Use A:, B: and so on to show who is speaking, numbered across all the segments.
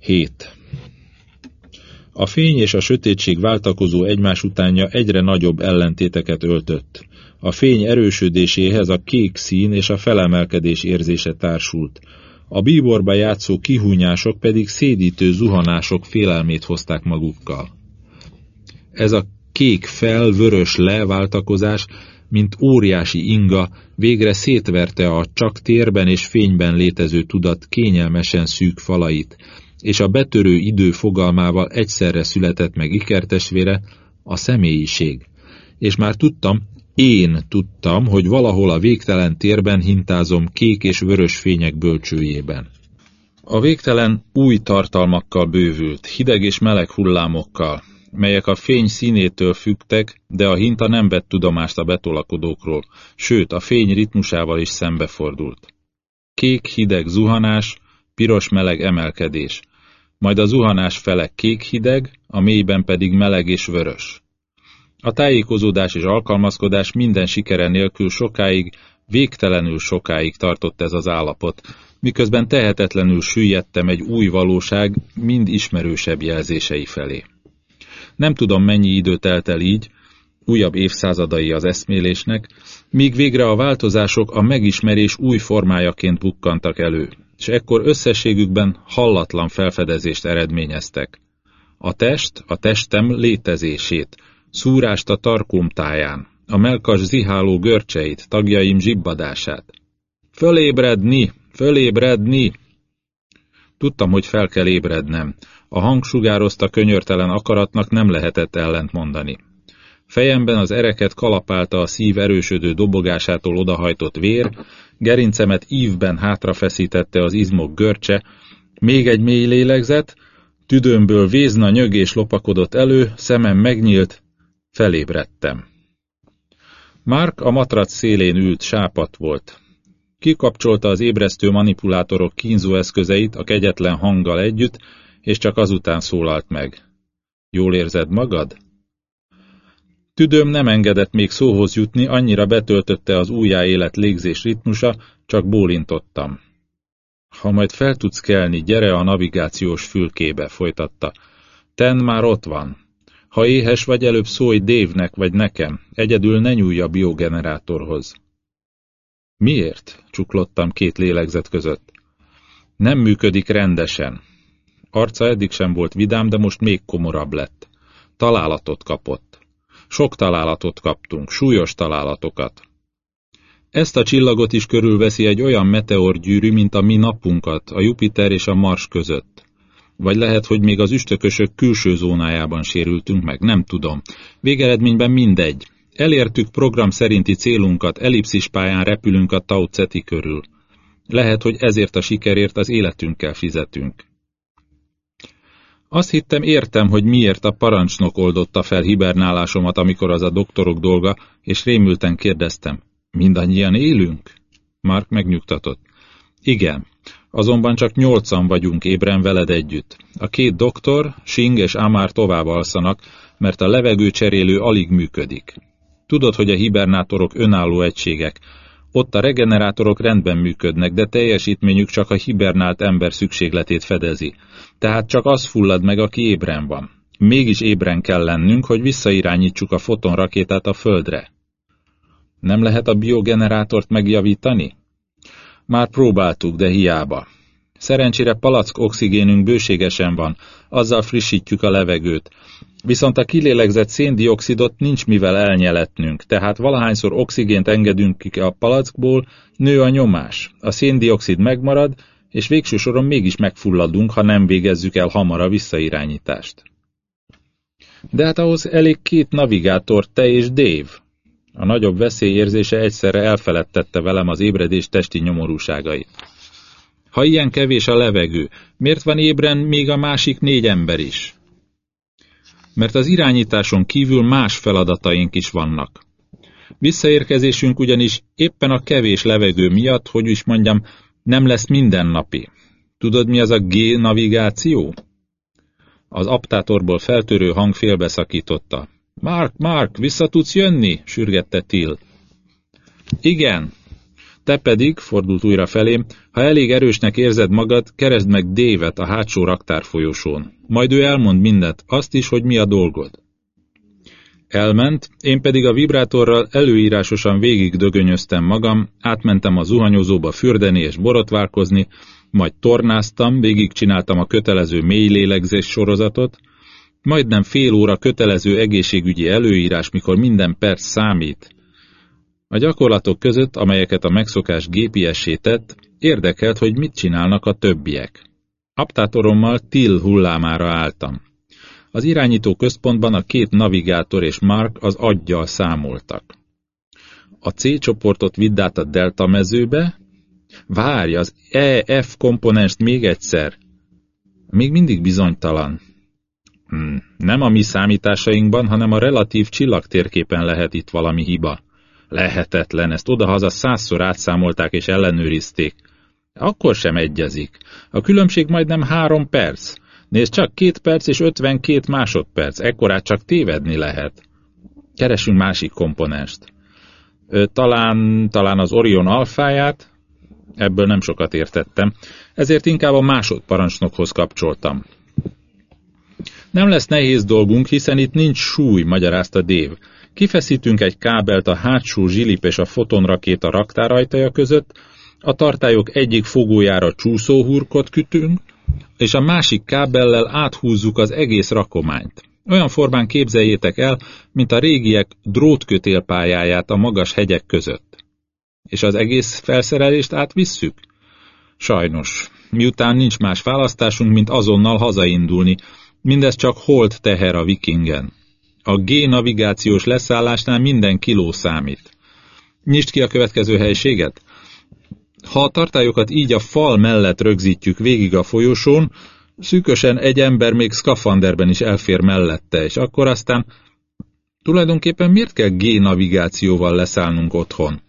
A: 7. A fény és a sötétség váltakozó egymás utánja egyre nagyobb ellentéteket öltött. A fény erősödéséhez a kék szín és a felemelkedés érzése társult. A bíborba játszó kihúnyások pedig szédítő zuhanások félelmét hozták magukkal. Ez a kék-fel-vörös leváltakozás, mint óriási inga, végre szétverte a csak térben és fényben létező tudat kényelmesen szűk falait, és a betörő idő fogalmával egyszerre született meg ikertesvére, a személyiség. És már tudtam, én tudtam, hogy valahol a végtelen térben hintázom kék és vörös fények bölcsőjében. A végtelen új tartalmakkal bővült, hideg és meleg hullámokkal, melyek a fény színétől fügtek, de a hinta nem vett tudomást a betolakodókról, sőt a fény ritmusával is szembefordult. Kék hideg zuhanás, piros meleg emelkedés, majd a zuhanás fele kék hideg, a mélyben pedig meleg és vörös. A tájékozódás és alkalmazkodás minden sikere nélkül sokáig, végtelenül sokáig tartott ez az állapot, miközben tehetetlenül süllyedtem egy új valóság mind ismerősebb jelzései felé. Nem tudom, mennyi idő telt el így, újabb évszázadai az eszmélésnek, míg végre a változások a megismerés új formájaként bukkantak elő, és ekkor összességükben hallatlan felfedezést eredményeztek. A test, a testem létezését, szúrást a tarkóm táján, a melkas ziháló görcseit, tagjaim zsibbadását. Fölébredni! Fölébredni! Tudtam, hogy fel kell ébrednem. A hang sugározta könyörtelen akaratnak nem lehetett ellent mondani. Fejemben az ereket kalapálta a szív erősödő dobogásától odahajtott vér, gerincemet ívben hátrafeszítette az izmok görcse, még egy mély lélegzet, tüdőmből vézna nyögés lopakodott elő, szemem megnyílt, felébredtem. Mark a matrac szélén ült, sápat volt. Kikapcsolta az ébresztő manipulátorok kínzó eszközeit a kegyetlen hanggal együtt, és csak azután szólalt meg. Jól érzed magad? Tüdőm nem engedett még szóhoz jutni, annyira betöltötte az újjáélet légzés ritmusa, csak bólintottam. Ha majd fel tudsz kelni, gyere a navigációs fülkébe, folytatta. Ten már ott van. Ha éhes vagy, előbb szólj Dévnek vagy nekem, egyedül ne nyúlj a biogenerátorhoz. Miért? csuklottam két lélegzet között. Nem működik rendesen. Arca eddig sem volt vidám, de most még komorabb lett. Találatot kapott. Sok találatot kaptunk, súlyos találatokat. Ezt a csillagot is körülveszi egy olyan meteorgyűrű, mint a mi napunkat, a Jupiter és a Mars között. Vagy lehet, hogy még az üstökösök külső zónájában sérültünk meg, nem tudom. Végeredményben mindegy. Elértük program szerinti célunkat, ellipszis pályán repülünk a Tau Ceti körül. Lehet, hogy ezért a sikerért az életünkkel fizetünk. Azt hittem értem, hogy miért a parancsnok oldotta fel hibernálásomat, amikor az a doktorok dolga, és rémülten kérdeztem, mindannyian élünk? Mark megnyugtatott. Igen, azonban csak nyolcan vagyunk ébren veled együtt. A két doktor, Sing és Amár tovább alszanak, mert a levegő cserélő alig működik. Tudod, hogy a hibernátorok önálló egységek. Ott a regenerátorok rendben működnek, de teljesítményük csak a hibernált ember szükségletét fedezi. Tehát csak az fullad meg, aki ébren van. Mégis ébren kell lennünk, hogy visszairányítsuk a fotonrakétát a Földre. Nem lehet a biogenerátort megjavítani? Már próbáltuk, de hiába. Szerencsére palack oxigénünk bőségesen van, azzal frissítjük a levegőt. Viszont a kilélegzett széndiokszidot nincs mivel elnyeletnünk, tehát valahányszor oxigént engedünk ki a palackból, nő a nyomás. A széndiokszid megmarad, és végső soron mégis megfulladunk, ha nem végezzük el hamar a visszairányítást. De hát ahhoz elég két navigátor, te és Dave. A nagyobb veszélyérzése egyszerre elfeledtette velem az ébredés testi nyomorúságait. Ha ilyen kevés a levegő, miért van ébren még a másik négy ember is? Mert az irányításon kívül más feladataink is vannak. Visszaérkezésünk ugyanis éppen a kevés levegő miatt, hogy is mondjam, nem lesz mindennapi. Tudod, mi az a G-navigáció? Az aptátorból feltörő hang félbeszakította. Mark, Mark, vissza tudsz jönni? sürgette Till. Igen. Te pedig, fordult újra felém, ha elég erősnek érzed magad, keresd meg Dévet a hátsó raktár folyosón. Majd ő elmond mindent, azt is, hogy mi a dolgod. Elment, én pedig a vibrátorral előírásosan végig dögönyöztem magam, átmentem a zuhanyozóba fürdeni és borotválkozni, majd tornáztam, végigcsináltam a kötelező mély lélegzés sorozatot, majdnem fél óra kötelező egészségügyi előírás, mikor minden perc számít. A gyakorlatok között, amelyeket a megszokás gépiessé tett, érdekelt, hogy mit csinálnak a többiek. Aptátorommal Till hullámára álltam. Az irányító központban a két navigátor és Mark az aggyal számoltak. A C csoportot vidd át a delta mezőbe, várj, az EF komponenst még egyszer. Még mindig bizonytalan. Hmm, nem a mi számításainkban, hanem a relatív csillagtérképen lehet itt valami hiba. Lehetetlen, ezt odahaza százszor átszámolták és ellenőrizték. Akkor sem egyezik. A különbség majdnem három perc. Nézd csak, két perc és 52 másodperc, ekkorát csak tévedni lehet. Keresünk másik komponenst. Talán, talán az Orion alfáját? Ebből nem sokat értettem, ezért inkább a másodparancsnokhoz kapcsoltam. Nem lesz nehéz dolgunk, hiszen itt nincs súly, magyarázta Dév. Kifeszítünk egy kábelt a hátsó zsilip és a fotonrakéta raktárajtaja között, a tartályok egyik fogójára csúszóhurkot kütünk, és a másik kábellel áthúzzuk az egész rakományt. Olyan formán képzeljétek el, mint a régiek drótkötélpályáját a magas hegyek között. És az egész felszerelést átvisszük? Sajnos. Miután nincs más választásunk, mint azonnal hazaindulni, mindez csak hold teher a vikingen. A G-navigációs leszállásnál minden kiló számít. Nyisd ki a következő helységet. Ha a tartályokat így a fal mellett rögzítjük végig a folyosón, szűkösen egy ember még szkafanderben is elfér mellette, és akkor aztán tulajdonképpen miért kell G-navigációval leszállnunk otthon?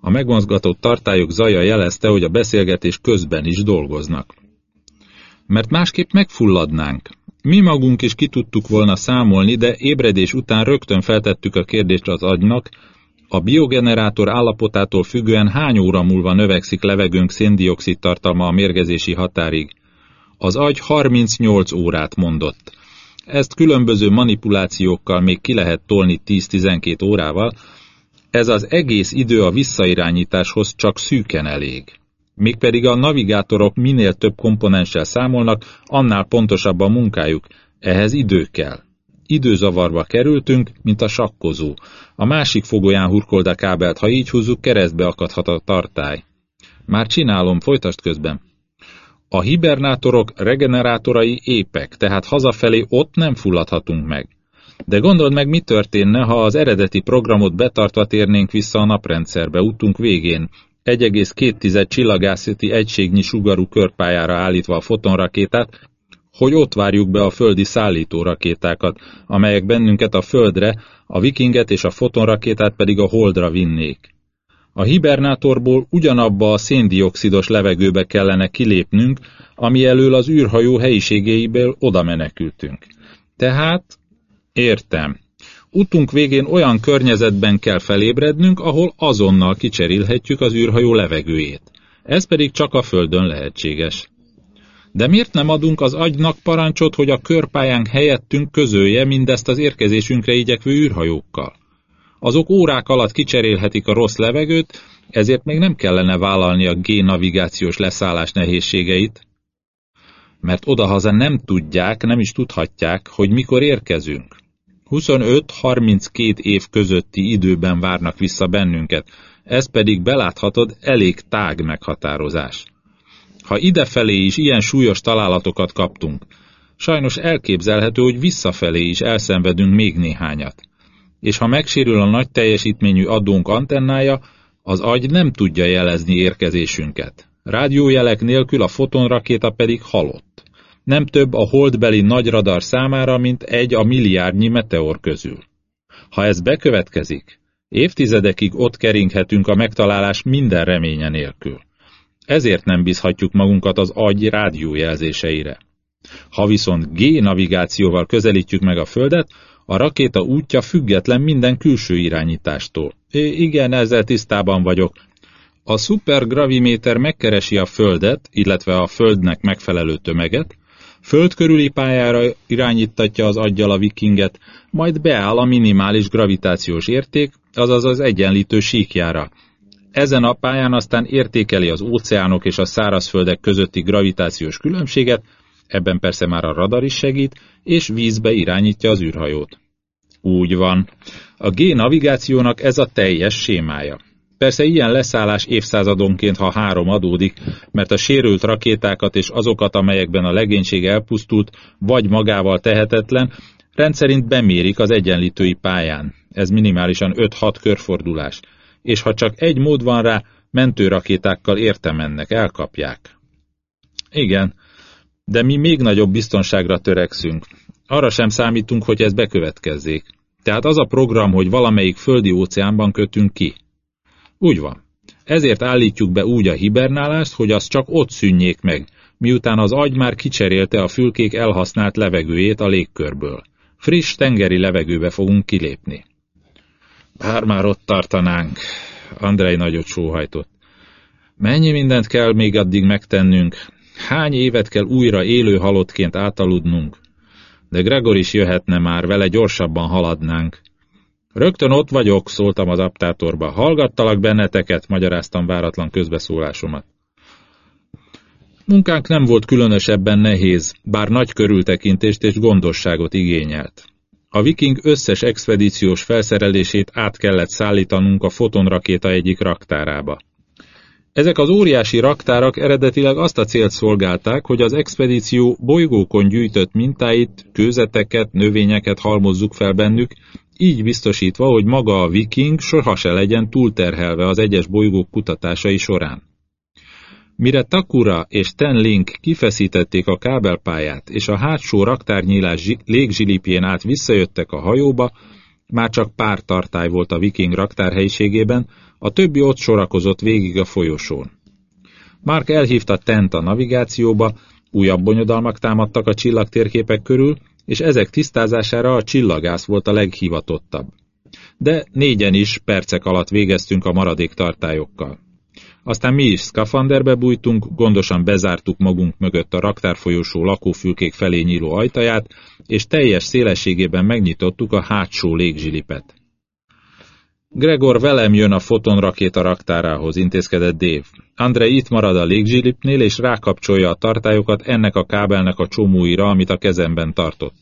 A: A megmozgatott tartályok zaja jelezte, hogy a beszélgetés közben is dolgoznak. Mert másképp megfulladnánk. Mi magunk is ki tudtuk volna számolni, de ébredés után rögtön feltettük a kérdést az agynak, a biogenerátor állapotától függően hány óra múlva növekszik levegőnk széndiokszid tartalma a mérgezési határig? Az agy 38 órát mondott. Ezt különböző manipulációkkal még ki lehet tolni 10-12 órával, ez az egész idő a visszairányításhoz csak szűken elég. Mégpedig a navigátorok minél több komponenssel számolnak, annál pontosabb a munkájuk, ehhez idő kell. Időzavarba kerültünk, mint a sakkozó. A másik fogolyán hurkold a kábelt, ha így húzzuk, keresztbe akadhat a tartály. Már csinálom, folytast közben. A hibernátorok regenerátorai épek, tehát hazafelé ott nem fulladhatunk meg. De gondold meg, mi történne, ha az eredeti programot betartva térnénk vissza a naprendszerbe útunk végén, 1,2 csillagászati egységnyi sugarú körpályára állítva a fotonrakétát, hogy ott várjuk be a földi szállítórakétákat, amelyek bennünket a földre, a vikinget és a fotonrakétát pedig a holdra vinnék. A hibernátorból ugyanabba a széndiokszidos levegőbe kellene kilépnünk, ami elől az űrhajó helyiségeiből oda menekültünk. Tehát, értem, utunk végén olyan környezetben kell felébrednünk, ahol azonnal kicserélhetjük az űrhajó levegőjét. Ez pedig csak a Földön lehetséges. De miért nem adunk az agynak parancsot, hogy a körpályánk helyettünk közölje mindezt az érkezésünkre igyekvő űrhajókkal? Azok órák alatt kicserélhetik a rossz levegőt, ezért még nem kellene vállalni a G-navigációs leszállás nehézségeit, mert odahaza nem tudják, nem is tudhatják, hogy mikor érkezünk. 25-32 év közötti időben várnak vissza bennünket, ez pedig beláthatod elég tág meghatározás. Ha idefelé is ilyen súlyos találatokat kaptunk, sajnos elképzelhető, hogy visszafelé is elszenvedünk még néhányat. És ha megsérül a nagy teljesítményű adónk antennája, az agy nem tudja jelezni érkezésünket. Rádiójelek nélkül a fotonrakéta pedig halott. Nem több a holdbeli nagy radar számára, mint egy a milliárdnyi meteor közül. Ha ez bekövetkezik, évtizedekig ott keringhetünk a megtalálás minden reménye nélkül. Ezért nem bízhatjuk magunkat az agy rádiójelzéseire. Ha viszont G-navigációval közelítjük meg a Földet, a rakéta útja független minden külső irányítástól. É, igen, ezzel tisztában vagyok. A szupergraviméter megkeresi a Földet, illetve a Földnek megfelelő tömeget, Föld körüli pályára irányítatja az aggyal a vikinget, majd beáll a minimális gravitációs érték, azaz az egyenlítő síkjára. Ezen a pályán aztán értékeli az óceánok és a szárazföldek közötti gravitációs különbséget, ebben persze már a radar is segít, és vízbe irányítja az űrhajót. Úgy van. A G-navigációnak ez a teljes sémája. Persze ilyen leszállás évszázadonként, ha három adódik, mert a sérült rakétákat és azokat, amelyekben a legénység elpusztult, vagy magával tehetetlen, rendszerint bemérik az egyenlítői pályán. Ez minimálisan 5-6 körfordulás. És ha csak egy mód van rá, mentőrakétákkal érte mennek, elkapják. Igen, de mi még nagyobb biztonságra törekszünk. Arra sem számítunk, hogy ez bekövetkezzék. Tehát az a program, hogy valamelyik földi óceánban kötünk ki. Úgy van. Ezért állítjuk be úgy a hibernálást, hogy az csak ott szűnjék meg, miután az agy már kicserélte a fülkék elhasznált levegőjét a légkörből. Friss tengeri levegőbe fogunk kilépni. Bár már ott tartanánk, Andrei nagyot sóhajtott. Mennyi mindent kell még addig megtennünk? Hány évet kell újra élő halottként átaludnunk? De Gregor is jöhetne már, vele gyorsabban haladnánk. Rögtön ott vagyok, szóltam az aptátorba. Hallgattalak benneteket, magyaráztam váratlan közbeszólásomat. Munkánk nem volt különösebben nehéz, bár nagy körültekintést és gondosságot igényelt. A viking összes expedíciós felszerelését át kellett szállítanunk a fotonrakéta egyik raktárába. Ezek az óriási raktárak eredetileg azt a célt szolgálták, hogy az expedíció bolygókon gyűjtött mintáit, kőzeteket, növényeket halmozzuk fel bennük, így biztosítva, hogy maga a viking soha se legyen túlterhelve az egyes bolygók kutatásai során. Mire Takura és Tenlink kifeszítették a kábelpályát, és a hátsó raktárnyílás légzsilipjén át visszajöttek a hajóba, már csak pár tartály volt a viking raktárhelyiségében, a többi ott sorakozott végig a folyosón. Mark elhívta Tent a navigációba, újabb bonyodalmak támadtak a csillagtérképek körül, és ezek tisztázására a csillagász volt a leghivatottabb. De négyen is percek alatt végeztünk a maradék tartályokkal. Aztán mi is szkafanderbe bújtunk, gondosan bezártuk magunk mögött a raktárfolyósó lakófülkék felé nyíló ajtaját, és teljes szélességében megnyitottuk a hátsó légzsilipet. Gregor velem jön a fotonrakéta raktárához, intézkedett Dave. Andrei itt marad a légzsilipnél, és rákapcsolja a tartályokat ennek a kábelnek a csomóira, amit a kezemben tartott.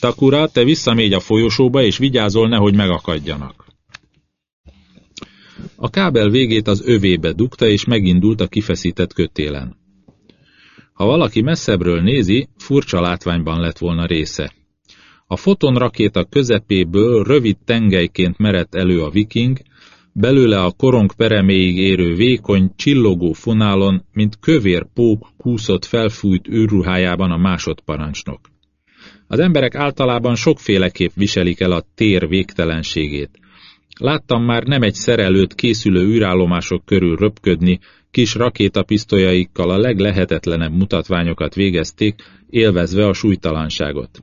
A: Takura, te visszamégy a folyosóba, és vigyázol, nehogy megakadjanak. A kábel végét az övébe dugta, és megindult a kifeszített kötélen. Ha valaki messzebbről nézi, furcsa látványban lett volna része. A fotonrakéta közepéből rövid tengelyként merett elő a viking, belőle a korong pereméig érő vékony, csillogó fonálon, mint kövér pók kúszott felfújt űrruhájában a másodparancsnok. Az emberek általában sokféleképp viselik el a tér végtelenségét. Láttam már nem egy szerelőt készülő űrállomások körül röpködni, kis rakétapisztolyaikkal a leglehetetlenebb mutatványokat végezték, élvezve a súlytalanságot.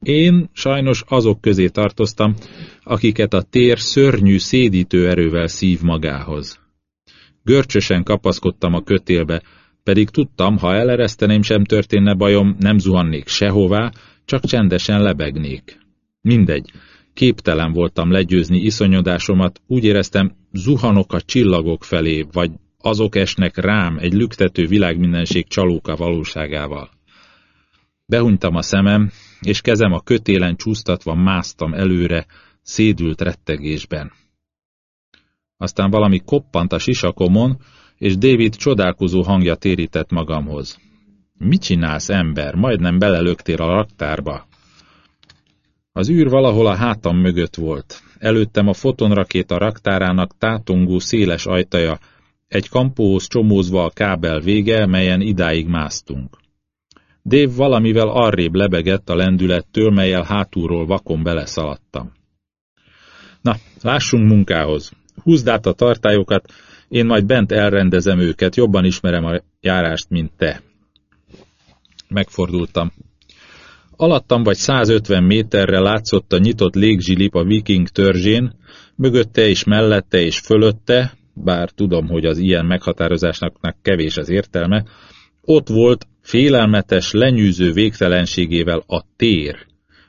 A: Én sajnos azok közé tartoztam, akiket a tér szörnyű szédítő erővel szív magához. Görcsösen kapaszkodtam a kötélbe, pedig tudtam, ha elereszteném sem történne bajom, nem zuhannék sehová, csak csendesen lebegnék. Mindegy, képtelen voltam legyőzni iszonyodásomat, úgy éreztem, zuhanok a csillagok felé, vagy azok esnek rám egy lüktető világmindenség csalóka valóságával. Behunytam a szemem, és kezem a kötélen csúsztatva másztam előre, szédült rettegésben. Aztán valami koppant a sisakomon, és David csodálkozó hangja térített magamhoz. Mit csinálsz, ember? Majdnem belelöktél a raktárba. Az űr valahol a hátam mögött volt. Előttem a fotonrakéta raktárának tátongó széles ajtaja, egy kampóhoz csomózva a kábel vége, melyen idáig másztunk. Dave valamivel arrébb lebegett a lendülettől, melyel hátulról vakon beleszaladtam. Na, lássunk munkához. Húzd át a tartályokat, én majd bent elrendezem őket, jobban ismerem a járást, mint te. Megfordultam. Alattam vagy 150 méterre látszott a nyitott légzsilip a viking törzsén, mögötte és mellette és fölötte, bár tudom, hogy az ilyen meghatározásnak kevés az értelme, ott volt félelmetes, lenyűző végtelenségével a tér,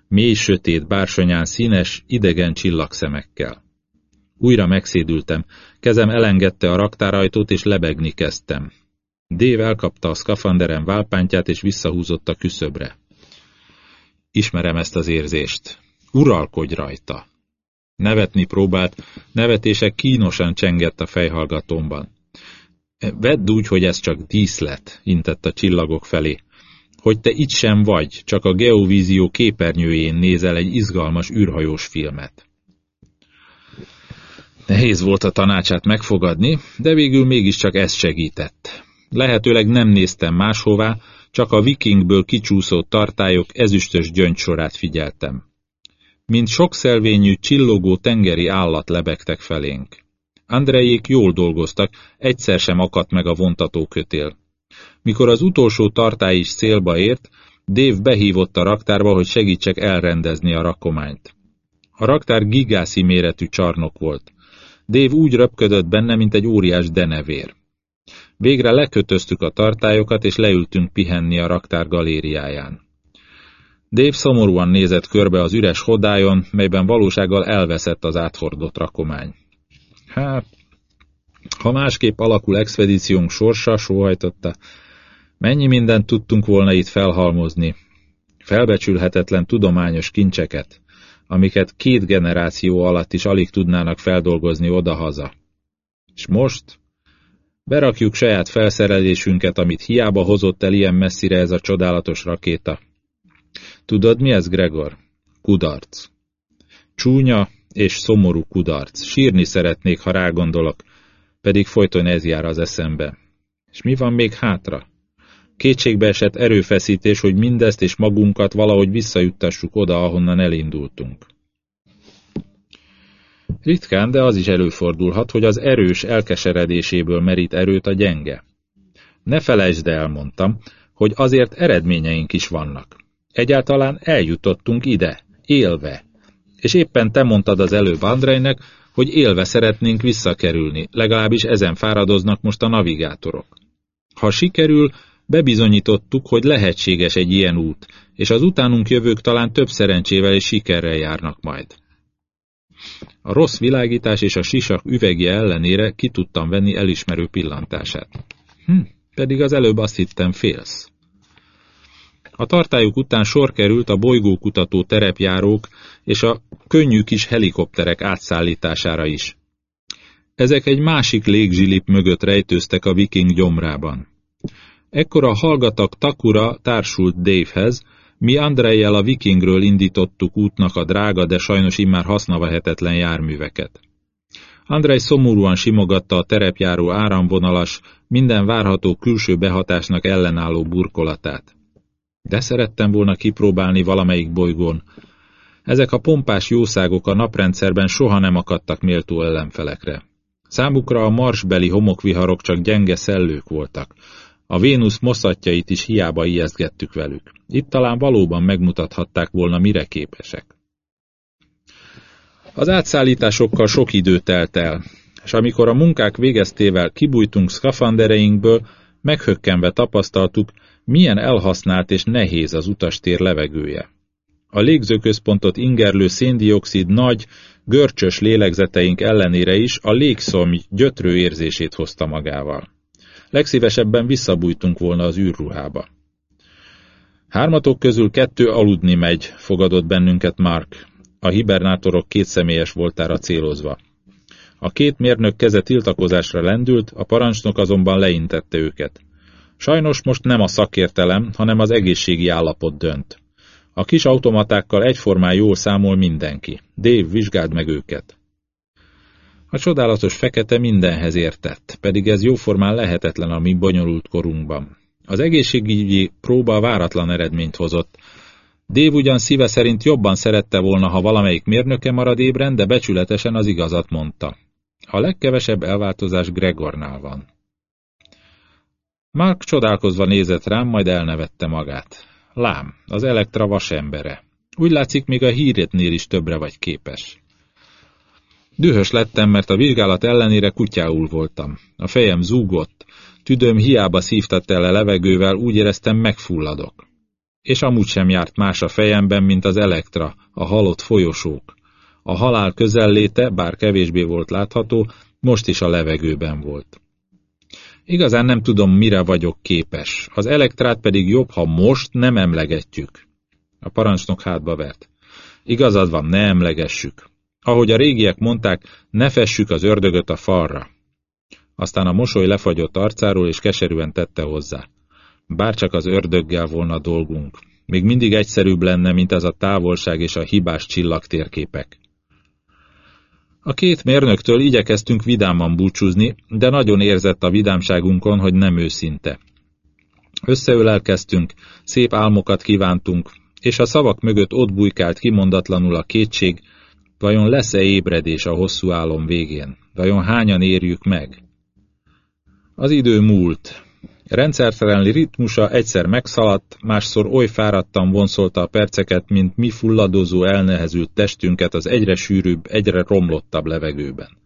A: mély sötét bársonyán színes, idegen csillagszemekkel. Újra megszédültem, kezem elengedte a raktárajtót, és lebegni kezdtem. Dév elkapta a szkafanderem válpántját, és visszahúzott a küszöbre. Ismerem ezt az érzést. Uralkodj rajta! Nevetni próbált, nevetése kínosan csengett a fejhallgatómban. Vedd úgy, hogy ez csak díszlet, intett a csillagok felé. Hogy te itt sem vagy, csak a geovízió képernyőjén nézel egy izgalmas űrhajós filmet. Nehéz volt a tanácsát megfogadni, de végül mégiscsak ez segített. Lehetőleg nem néztem máshová, csak a vikingből kicsúszó tartályok ezüstös gyöngysorát figyeltem. Mint sokszelvényű, csillogó tengeri állat lebegtek felénk. Andrejék jól dolgoztak, egyszer sem akadt meg a vontatókötél. Mikor az utolsó tartály is célba ért, Dave behívott a raktárba, hogy segítsek elrendezni a rakományt. A raktár gigászi méretű csarnok volt. Dave úgy röpködött benne, mint egy óriás denevér. Végre lekötöztük a tartályokat, és leültünk pihenni a raktár galériáján. Dave szomorúan nézett körbe az üres hodájon, melyben valósággal elveszett az áthordott rakomány. Hát, ha másképp alakul expedíciónk sorsa, sóhajtotta, mennyi mindent tudtunk volna itt felhalmozni. Felbecsülhetetlen tudományos kincseket, amiket két generáció alatt is alig tudnának feldolgozni odahaza. És most berakjuk saját felszerelésünket, amit hiába hozott el ilyen messzire ez a csodálatos rakéta. Tudod, mi ez, Gregor? Kudarc. Csúnya és szomorú kudarc. Sírni szeretnék, ha rágondolok, pedig folyton ez jár az eszembe. És mi van még hátra? Kétségbe esett erőfeszítés, hogy mindezt és magunkat valahogy visszajuttassuk oda, ahonnan elindultunk. Ritkán, de az is előfordulhat, hogy az erős elkeseredéséből merít erőt a gyenge. Ne felejtsd el, mondtam, hogy azért eredményeink is vannak. Egyáltalán eljutottunk ide, élve. És éppen te mondtad az előbb Andrejnek, hogy élve szeretnénk visszakerülni, legalábbis ezen fáradoznak most a navigátorok. Ha sikerül, bebizonyítottuk, hogy lehetséges egy ilyen út, és az utánunk jövők talán több szerencsével és sikerrel járnak majd. A rossz világítás és a sisak üvegje ellenére ki tudtam venni elismerő pillantását. Hm, pedig az előbb azt hittem félsz. A tartályuk után sor került a bolygókutató terepjárók és a könnyű kis helikopterek átszállítására is. Ezek egy másik légzsilip mögött rejtőztek a viking gyomrában. Ekkor a hallgatak Takura társult Davehez, mi Andrejjel a vikingről indítottuk útnak a drága, de sajnos immár használhatetlen járműveket. Andrej szomorúan simogatta a terepjáró áramvonalas, minden várható külső behatásnak ellenálló burkolatát. De szerettem volna kipróbálni valamelyik bolygón. Ezek a pompás jószágok a naprendszerben soha nem akadtak méltó ellenfelekre. Számukra a marsbeli homokviharok csak gyenge szellők voltak. A Vénusz moszatjait is hiába ijesztgettük velük. Itt talán valóban megmutathatták volna, mire képesek. Az átszállításokkal sok idő telt el, és amikor a munkák végeztével kibújtunk szkafandereinkből, meghökkenve tapasztaltuk, milyen elhasznált és nehéz az utastér levegője. A légzőközpontot ingerlő széndiokszid nagy, görcsös lélegzeteink ellenére is a légszomj gyötrő érzését hozta magával. Legszívesebben visszabújtunk volna az űrruhába. Hármatok közül kettő aludni megy, fogadott bennünket Mark, a hibernátorok kétszemélyes voltára célozva. A két mérnök keze tiltakozásra lendült, a parancsnok azonban leintette őket. Sajnos most nem a szakértelem, hanem az egészségi állapot dönt. A kis automatákkal egyformán jól számol mindenki. Dave, vizsgáld meg őket. A csodálatos fekete mindenhez értett, pedig ez jóformán lehetetlen a mi bonyolult korunkban. Az egészségügyi próba váratlan eredményt hozott. Dave ugyan szíve szerint jobban szerette volna, ha valamelyik mérnöke marad ébren, de becsületesen az igazat mondta. A legkevesebb elváltozás Gregornál van. Mark csodálkozva nézett rám, majd elnevette magát. Lám, az Elektra vasembere. Úgy látszik, még a híretnél is többre vagy képes. Dühös lettem, mert a vizsgálat ellenére kutyául voltam. A fejem zúgott, tüdőm hiába szívtatta el a levegővel, úgy éreztem megfulladok. És amúgy sem járt más a fejemben, mint az elektra, a halott folyosók. A halál közelléte, bár kevésbé volt látható, most is a levegőben volt. Igazán nem tudom, mire vagyok képes. Az elektrát pedig jobb, ha most nem emlegetjük. A parancsnok hátba vert. Igazad van, ne emlegessük. Ahogy a régiek mondták, ne fessük az ördögöt a falra. Aztán a mosoly lefagyott arcáról, és keserűen tette hozzá. Bárcsak az ördöggel volna dolgunk. Még mindig egyszerűbb lenne, mint ez a távolság és a hibás csillagtérképek. A két mérnöktől igyekeztünk vidáman búcsúzni, de nagyon érzett a vidámságunkon, hogy nem őszinte. Összeölelkeztünk, szép álmokat kívántunk, és a szavak mögött ott bujkált kimondatlanul a kétség, vajon lesz-e ébredés a hosszú álom végén? Vajon hányan érjük meg? Az idő múlt, Rendszertelen ritmusa egyszer megszaladt, másszor oly fáradtan vonszolta a perceket, mint mi fulladozó elnehezült testünket az egyre sűrűbb, egyre romlottabb levegőben.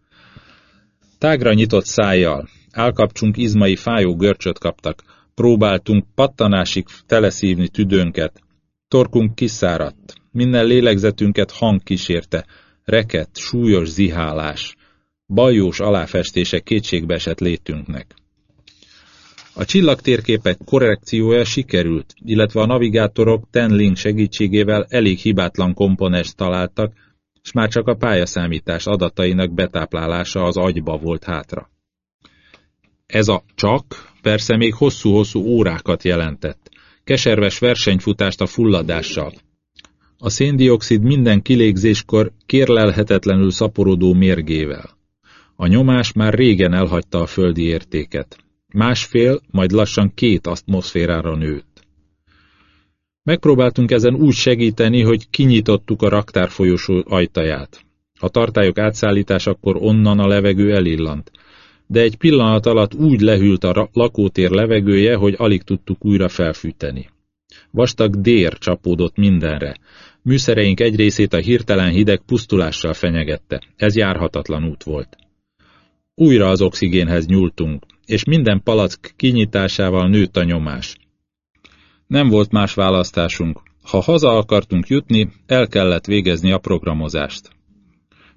A: Tágra nyitott szájjal, állkapcsunk izmai fájó görcsöt kaptak, próbáltunk pattanásig teleszívni tüdőnket, torkunk kiszáradt, minden lélegzetünket hang kísérte, reket, súlyos zihálás, bajós aláfestése kétségbeesett létünknek. A csillagtérképek korrekciója sikerült, illetve a navigátorok Tenlink segítségével elég hibátlan komponest találtak, és már csak a pályaszámítás adatainak betáplálása az agyba volt hátra. Ez a csak persze még hosszú-hosszú órákat jelentett, keserves versenyfutást a fulladással. A széndiokszid minden kilégzéskor kérlelhetetlenül szaporodó mérgével. A nyomás már régen elhagyta a földi értéket másfél, majd lassan két atmoszférára nőtt. Megpróbáltunk ezen úgy segíteni, hogy kinyitottuk a raktár folyosó ajtaját. A tartályok átszállításakor onnan a levegő elillant, de egy pillanat alatt úgy lehűlt a lakótér levegője, hogy alig tudtuk újra felfűteni. Vastag dér csapódott mindenre. Műszereink egy részét a hirtelen hideg pusztulással fenyegette. Ez járhatatlan út volt. Újra az oxigénhez nyúltunk, és minden palack kinyitásával nőtt a nyomás. Nem volt más választásunk. Ha haza akartunk jutni, el kellett végezni a programozást.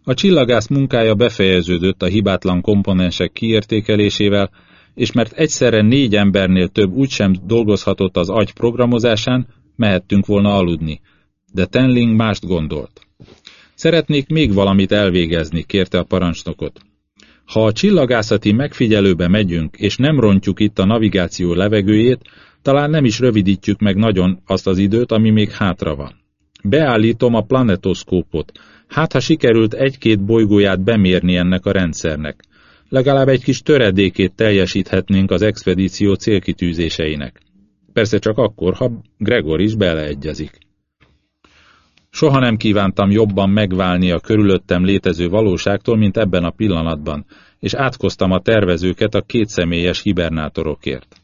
A: A csillagász munkája befejeződött a hibátlan komponensek kiértékelésével, és mert egyszerre négy embernél több úgysem dolgozhatott az agy programozásán, mehettünk volna aludni. De Tenling mást gondolt. Szeretnék még valamit elvégezni, kérte a parancsnokot. Ha a csillagászati megfigyelőbe megyünk, és nem rontjuk itt a navigáció levegőjét, talán nem is rövidítjük meg nagyon azt az időt, ami még hátra van. Beállítom a planetoszkópot, hát ha sikerült egy-két bolygóját bemérni ennek a rendszernek. Legalább egy kis töredékét teljesíthetnénk az expedíció célkitűzéseinek. Persze csak akkor, ha Gregor is beleegyezik. Soha nem kívántam jobban megválni a körülöttem létező valóságtól, mint ebben a pillanatban, és átkoztam a tervezőket a kétszemélyes hibernátorokért.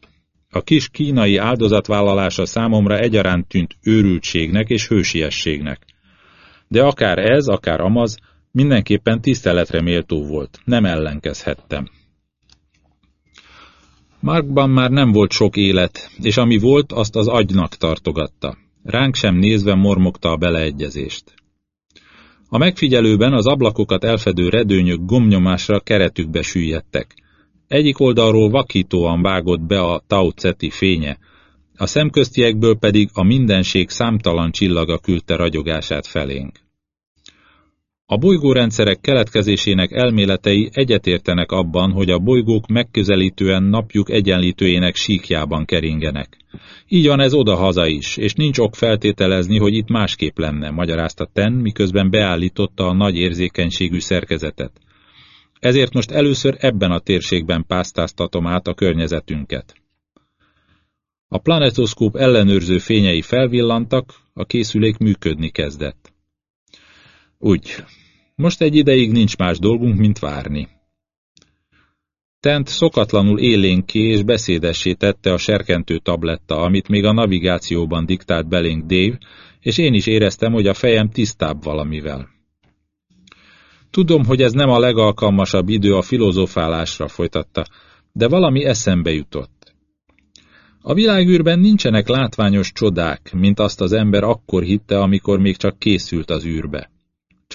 A: A kis kínai áldozatvállalása számomra egyaránt tűnt őrültségnek és hősiességnek. De akár ez, akár amaz, mindenképpen tiszteletre méltó volt, nem ellenkezhettem. Markban már nem volt sok élet, és ami volt, azt az agynak tartogatta. Ránk sem nézve mormogta a beleegyezést. A megfigyelőben az ablakokat elfedő redőnyök gomnyomásra keretükbe süllyedtek. Egyik oldalról vakítóan vágott be a Tau Ceti fénye, a szemköztiekből pedig a mindenség számtalan csillaga küldte ragyogását felénk. A bolygórendszerek keletkezésének elméletei egyetértenek abban, hogy a bolygók megközelítően napjuk egyenlítőjének síkjában keringenek. Így van ez oda-haza is, és nincs ok feltételezni, hogy itt másképp lenne, magyarázta Ten, miközben beállította a nagy érzékenységű szerkezetet. Ezért most először ebben a térségben pásztáztatom át a környezetünket. A planetoszkóp ellenőrző fényei felvillantak, a készülék működni kezdett. Úgy, most egy ideig nincs más dolgunk, mint várni. Tent szokatlanul élénké és beszédessé tette a serkentő tabletta, amit még a navigációban diktált belénk Dave, és én is éreztem, hogy a fejem tisztább valamivel. Tudom, hogy ez nem a legalkalmasabb idő a filozofálásra, folytatta, de valami eszembe jutott. A világűrben nincsenek látványos csodák, mint azt az ember akkor hitte, amikor még csak készült az űrbe.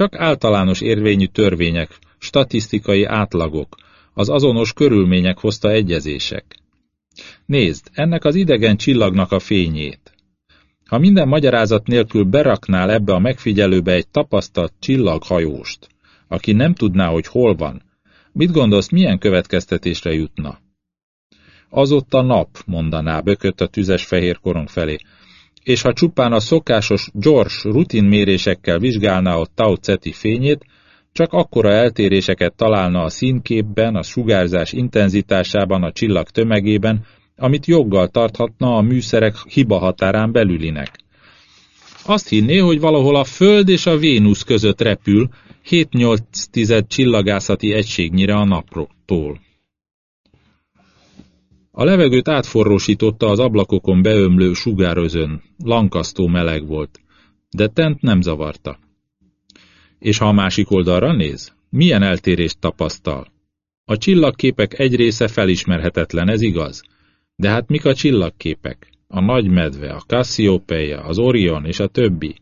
A: Csak általános érvényű törvények, statisztikai átlagok, az azonos körülmények hozta egyezések. Nézd, ennek az idegen csillagnak a fényét. Ha minden magyarázat nélkül beraknál ebbe a megfigyelőbe egy tapasztalt csillaghajóst, aki nem tudná, hogy hol van, mit gondolsz, milyen következtetésre jutna? Az ott a nap, mondaná, bökött a tüzes fehér korong felé, és ha csupán a szokásos, gyors rutinmérésekkel vizsgálná ott Tau Ceti fényét, csak akkora eltéréseket találna a színképben, a sugárzás intenzitásában, a csillag tömegében, amit joggal tarthatna a műszerek hiba határán belülinek. Azt hinné, hogy valahol a Föld és a Vénusz között repül, 7-8 csillagászati egységnyire a naptól. A levegőt átforrósította az ablakokon beömlő sugárözön, lankasztó meleg volt, de tent nem zavarta. És ha a másik oldalra néz, milyen eltérést tapasztal? A csillagképek egy része felismerhetetlen, ez igaz. De hát mik a csillagképek? A nagy medve, a Cassiopeia, az Orion és a többi.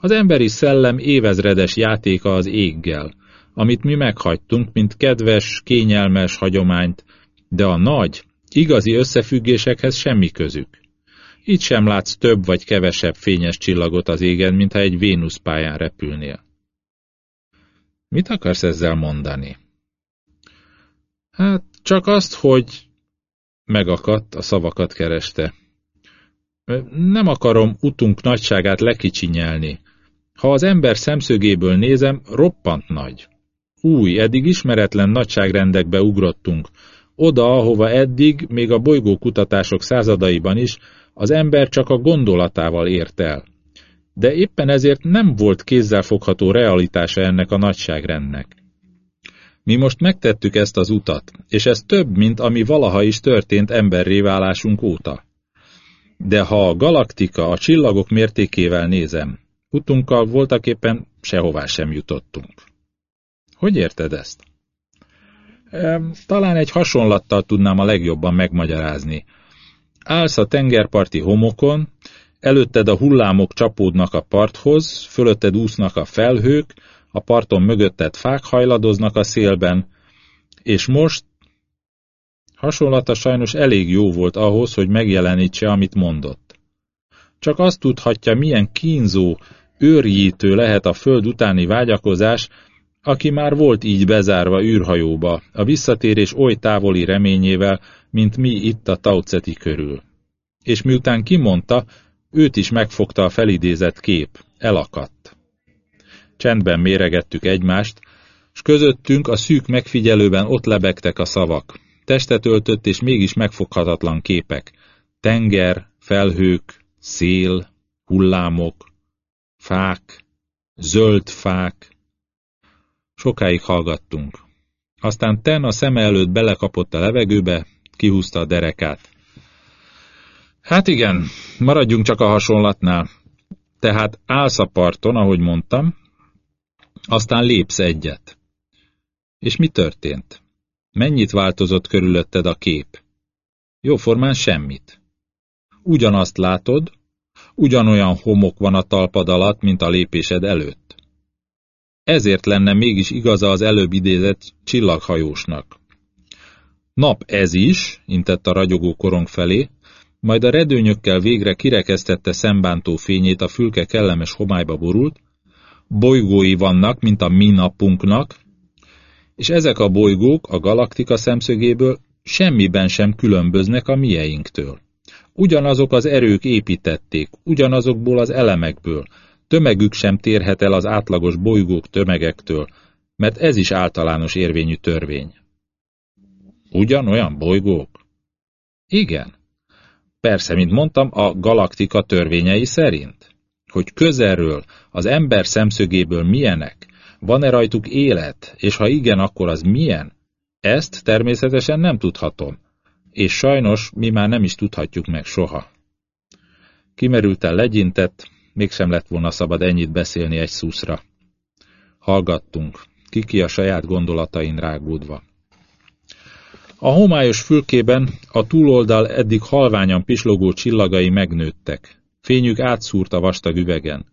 A: Az emberi szellem évezredes játéka az éggel, amit mi meghagytunk, mint kedves, kényelmes hagyományt, de a nagy, igazi összefüggésekhez semmi közük. Itt sem látsz több vagy kevesebb fényes csillagot az égen, mintha egy Vénusz pályán repülnél. Mit akarsz ezzel mondani? Hát csak azt, hogy... Megakadt, a szavakat kereste. Nem akarom utunk nagyságát lekicsinyelni. Ha az ember szemszögéből nézem, roppant nagy. Új, eddig ismeretlen nagyságrendekbe ugrottunk, oda, ahova eddig, még a bolygókutatások századaiban is, az ember csak a gondolatával ért el de éppen ezért nem volt kézzelfogható realitása ennek a nagyságrendnek. Mi most megtettük ezt az utat, és ez több, mint ami valaha is történt emberré válásunk óta. De ha a galaktika a csillagok mértékével nézem, utunkkal voltaképpen sehová sem jutottunk. Hogy érted ezt? Talán egy hasonlattal tudnám a legjobban megmagyarázni. Állsz a tengerparti homokon, Előtted a hullámok csapódnak a parthoz, fölötted úsznak a felhők, a parton mögötted fák hajladoznak a szélben, és most hasonlata sajnos elég jó volt ahhoz, hogy megjelenítse, amit mondott. Csak azt tudhatja, milyen kínzó, őrjítő lehet a föld utáni vágyakozás, aki már volt így bezárva űrhajóba, a visszatérés oly távoli reményével, mint mi itt a Tauceti körül. És miután kimondta, Őt is megfogta a felidézett kép, elakadt. Csendben méregettük egymást, s közöttünk a szűk megfigyelőben ott lebegtek a szavak. Testet öltött és mégis megfoghatatlan képek. Tenger, felhők, szél, hullámok, fák, zöld fák. Sokáig hallgattunk. Aztán Ten a szeme előtt belekapott a levegőbe, kihúzta a derekát. Hát igen, maradjunk csak a hasonlatnál. Tehát állsz a parton, ahogy mondtam, aztán lépsz egyet. És mi történt? Mennyit változott körülötted a kép? Jóformán semmit. Ugyanazt látod, ugyanolyan homok van a talpad alatt, mint a lépésed előtt. Ezért lenne mégis igaza az előbb idézett csillaghajósnak. Nap ez is, intett a ragyogó korong felé, majd a redőnyökkel végre kirekesztette szembántó fényét a fülke kellemes homályba borult, bolygói vannak, mint a mi napunknak, és ezek a bolygók a galaktika szemszögéből semmiben sem különböznek a mieinktől. Ugyanazok az erők építették, ugyanazokból az elemekből, tömegük sem térhet el az átlagos bolygók tömegektől, mert ez is általános érvényű törvény. Ugyanolyan bolygók? Igen. Persze, mint mondtam, a galaktika törvényei szerint. Hogy közelről, az ember szemszögéből milyenek, van-e rajtuk élet, és ha igen, akkor az milyen? Ezt természetesen nem tudhatom, és sajnos mi már nem is tudhatjuk meg soha. Kimerülten legyintett, mégsem lett volna szabad ennyit beszélni egy szuszra. Hallgattunk. Kiki a saját gondolatain rágódva. A homályos fülkében a túloldal eddig halványan pislogó csillagai megnőttek. Fényük átszúrt a vastag üvegen.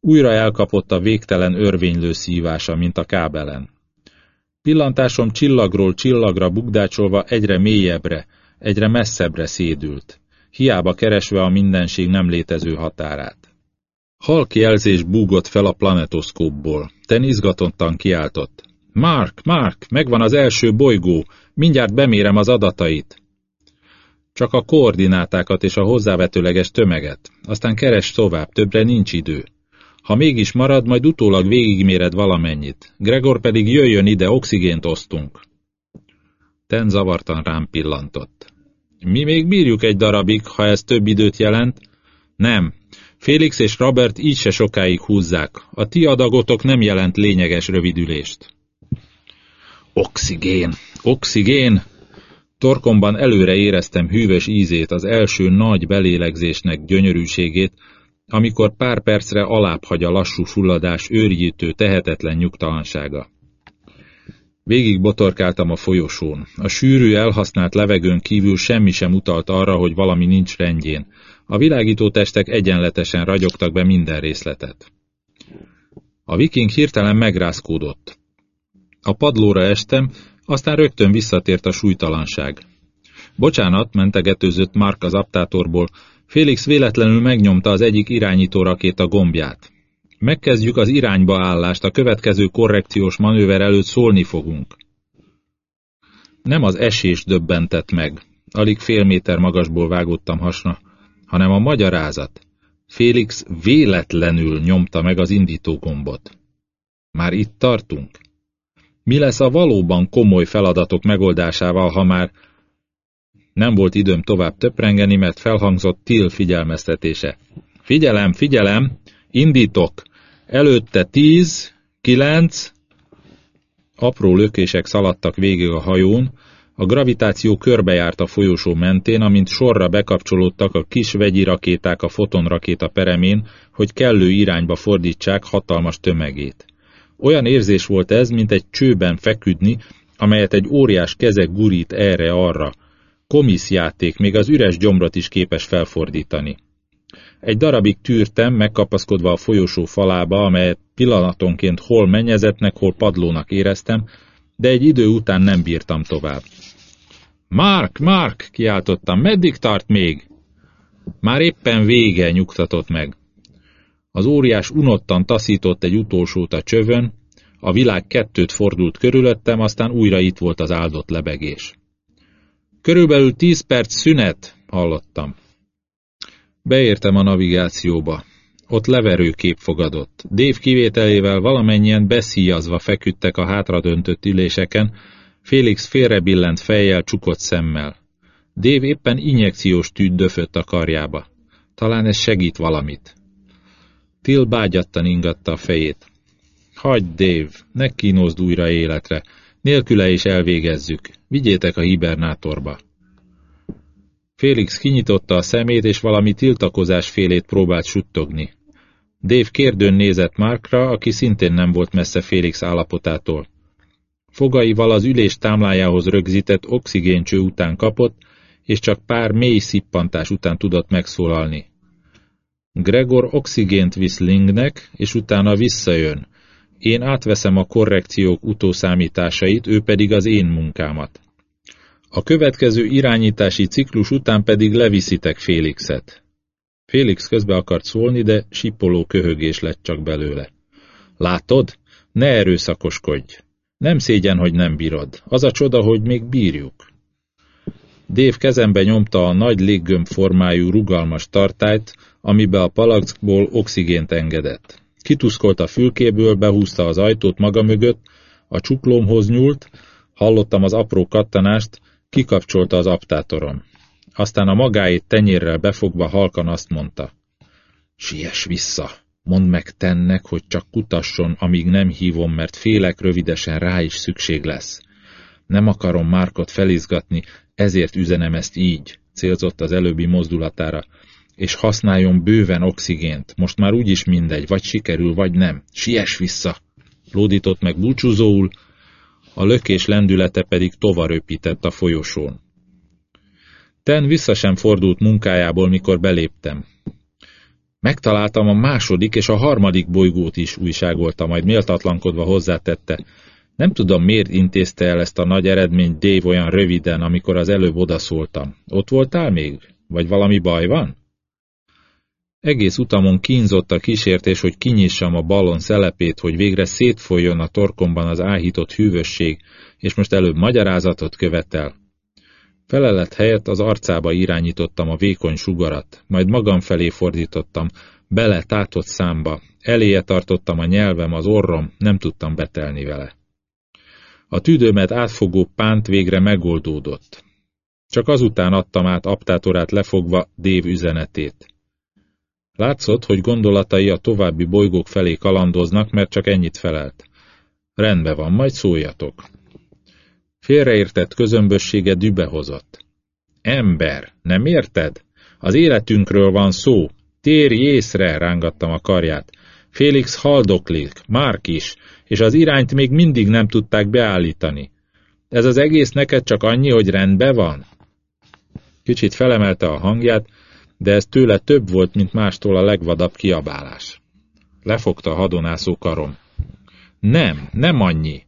A: Újra elkapott a végtelen örvénylő szívása, mint a kábelen. Pillantásom csillagról csillagra bugdácsolva egyre mélyebbre, egyre messzebbre szédült, hiába keresve a mindenség nem létező határát. Halk jelzés búgott fel a planetoszkópból. Ten izgatottan kiáltott. Mark, Mark, megvan az első bolygó, mindjárt bemérem az adatait. Csak a koordinátákat és a hozzávetőleges tömeget, aztán keres tovább, többre nincs idő. Ha mégis marad, majd utólag végigméred valamennyit. Gregor pedig jöjjön ide, oxigént osztunk. Ten zavartan rám pillantott. Mi még bírjuk egy darabig, ha ez több időt jelent? Nem. Félix és Robert így se sokáig húzzák. A ti adagotok nem jelent lényeges rövidülést. Oxigén, oxigén! Torkomban előre éreztem hűvös ízét, az első nagy belélegzésnek gyönyörűségét, amikor pár percre alább hagy a lassú fulladás őrjítő, tehetetlen nyugtalansága. Végig botorkáltam a folyosón. A sűrű, elhasznált levegőn kívül semmi sem utalt arra, hogy valami nincs rendjén. A világító testek egyenletesen ragyogtak be minden részletet. A viking hirtelen megrázkódott. A padlóra estem, aztán rögtön visszatért a súlytalanság. Bocsánat, mentegetőzött Mark az aptátorból, Félix véletlenül megnyomta az egyik irányító rakéta gombját. Megkezdjük az irányba állást, a következő korrekciós manőver előtt szólni fogunk. Nem az esés döbbentett meg, alig fél méter magasból vágottam hasna, hanem a magyarázat. Félix véletlenül nyomta meg az indító gombot. Már itt tartunk? Mi lesz a valóban komoly feladatok megoldásával, ha már nem volt időm tovább töprengeni, mert felhangzott Till figyelmeztetése. Figyelem, figyelem, indítok! Előtte tíz, kilenc... Apró lökések szaladtak végig a hajón, a gravitáció körbejárt a folyosó mentén, amint sorra bekapcsolódtak a kis vegyi rakéták a fotonrakéta peremén, hogy kellő irányba fordítsák hatalmas tömegét. Olyan érzés volt ez, mint egy csőben feküdni, amelyet egy óriás keze gurít erre-arra, Komiszjáték még az üres gyomrot is képes felfordítani. Egy darabig tűrtem, megkapaszkodva a folyosó falába, amelyet pillanatonként hol mennyezetnek, hol padlónak éreztem, de egy idő után nem bírtam tovább. Mark, Mark, kiáltottam, meddig tart még? Már éppen vége, nyugtatott meg. Az óriás unottan taszított egy utolsót a csövön, a világ kettőt fordult körülöttem, aztán újra itt volt az áldott lebegés. Körülbelül tíz perc szünet, hallottam. Beértem a navigációba. Ott leverő kép fogadott. Dév kivételével valamennyien beszíjazva feküdtek a hátradöntött üléseken, Félix félrebillent fejjel, csukott szemmel. Dév éppen injekciós tűt döfött a karjába. Talán ez segít valamit. Till bágyattan ingatta a fejét. Hagyd, Dév, ne kínozd újra életre. Nélküle is elvégezzük. Vigyétek a hibernátorba. Félix kinyitotta a szemét, és valami tiltakozás félét próbált suttogni. Dave kérdőn nézett Markra, aki szintén nem volt messze Félix állapotától. Fogaival az ülés támlájához rögzített oxigéncső után kapott, és csak pár mély szippantás után tudott megszólalni. Gregor oxigént visz Lingnek, és utána visszajön, én átveszem a korrekciók utószámításait, ő pedig az én munkámat. A következő irányítási ciklus után pedig leviszitek Félixet. Félix közbe akart szólni, de sipoló köhögés lett csak belőle. Látod? Ne erőszakoskodj! Nem szégyen, hogy nem bírod. Az a csoda, hogy még bírjuk. Dév kezembe nyomta a nagy léggömb formájú rugalmas tartályt, amibe a palackból oxigént engedett. Kituszkolt a fülkéből, behúzta az ajtót maga mögött, a csuklómhoz nyúlt, hallottam az apró kattanást, kikapcsolta az aptátorom. Aztán a magáét tenyérrel befogva halkan azt mondta. Siess vissza! Mondd meg tennek, hogy csak kutasson, amíg nem hívom, mert félek rövidesen rá is szükség lesz. Nem akarom Márkot felizgatni, ezért üzenem ezt így, célzott az előbbi mozdulatára és használjon bőven oxigént. Most már úgyis mindegy, vagy sikerül, vagy nem. Siess vissza! lódított meg búcsúzóul, a lökés lendülete pedig tovaröpített a folyosón. Ten vissza sem fordult munkájából, mikor beléptem. Megtaláltam a második és a harmadik bolygót is, újságolta, majd méltatlankodva hozzátette. Nem tudom, miért intézte el ezt a nagy eredményt Dave olyan röviden, amikor az előbb odaszóltam. Ott voltál még? Vagy valami baj van? Egész utamon kínzott a kísértés, hogy kinyissam a ballon szelepét, hogy végre szétfolyjon a torkomban az áhított hűvösség, és most előbb magyarázatot követel. Felelet helyett az arcába irányítottam a vékony sugarat, majd magam felé fordítottam, bele tátott számba, eléje tartottam a nyelvem, az orrom, nem tudtam betelni vele. A tüdőmet átfogó pánt végre megoldódott. Csak azután adtam át aptátorát lefogva Dév üzenetét. Látszott, hogy gondolatai a további bolygók felé kalandoznak, mert csak ennyit felelt. Rendben van, majd szóljatok. Félreértett közömbössége dübe hozott. Ember, nem érted? Az életünkről van szó. Térj észre, rángattam a karját. Félix haldoklik, Márk is, és az irányt még mindig nem tudták beállítani. Ez az egész neked csak annyi, hogy rendben van? Kicsit felemelte a hangját, de ez tőle több volt, mint mástól a legvadabb kiabálás. Lefogta a hadonászó karom. Nem, nem annyi.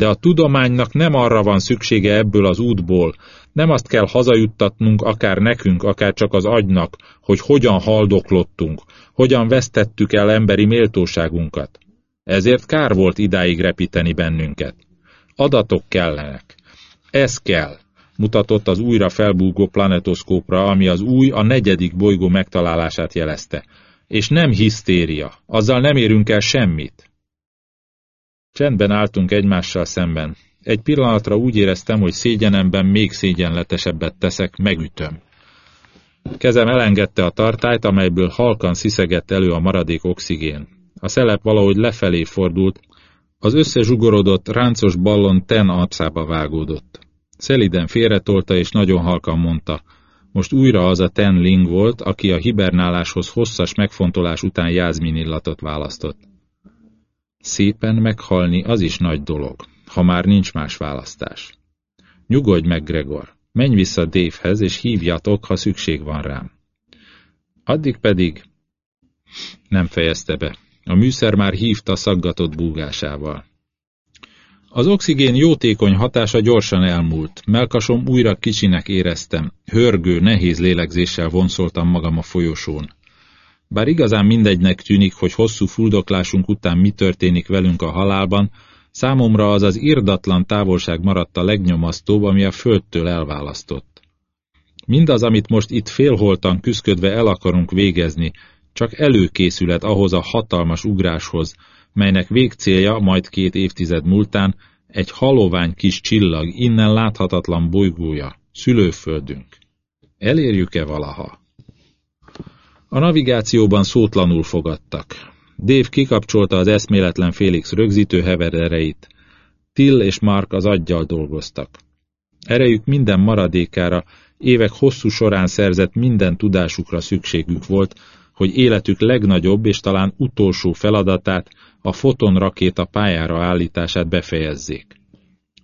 A: De a tudománynak nem arra van szüksége ebből az útból, nem azt kell hazajuttatnunk akár nekünk, akár csak az agynak, hogy hogyan haldoklottunk, hogyan vesztettük el emberi méltóságunkat. Ezért kár volt idáig repíteni bennünket. Adatok kellenek. Ez kell, mutatott az újra felbúgó planetoszkópra, ami az új, a negyedik bolygó megtalálását jelezte. És nem hisztéria, azzal nem érünk el semmit. Csendben álltunk egymással szemben. Egy pillanatra úgy éreztem, hogy szégyenemben még szégyenletesebbet teszek, megütöm. Kezem elengedte a tartályt, amelyből halkan sziszegett elő a maradék oxigén. A szelep valahogy lefelé fordult, az összezsugorodott, ráncos ballon ten arcába vágódott. Szeliden félretolta és nagyon halkan mondta, most újra az a Ten Ling volt, aki a hibernáláshoz hosszas megfontolás után jázmin illatot választott. Szépen meghalni az is nagy dolog, ha már nincs más választás. Nyugodj meg, Gregor, menj vissza Davehez, és hívjatok, ha szükség van rám. Addig pedig... Nem fejezte be. A műszer már hívta szaggatott búgásával. Az oxigén jótékony hatása gyorsan elmúlt. Melkasom újra kicsinek éreztem. Hörgő, nehéz lélegzéssel vonszoltam magam a folyosón. Bár igazán mindegynek tűnik, hogy hosszú fuldoklásunk után mi történik velünk a halálban, számomra az az irdatlan távolság maradt a legnyomasztóbb, ami a földtől elválasztott. Mindaz, amit most itt félholtan küszködve el akarunk végezni, csak előkészület ahhoz a hatalmas ugráshoz, melynek végcélja majd két évtized múltán egy halovány kis csillag, innen láthatatlan bolygója, szülőföldünk. Elérjük-e valaha? A navigációban szótlanul fogadtak. Dave kikapcsolta az eszméletlen Félix rögzítő heverereit. Till és Mark az aggyal dolgoztak. Erejük minden maradékára, évek hosszú során szerzett minden tudásukra szükségük volt, hogy életük legnagyobb és talán utolsó feladatát, a fotonrakéta pályára állítását befejezzék.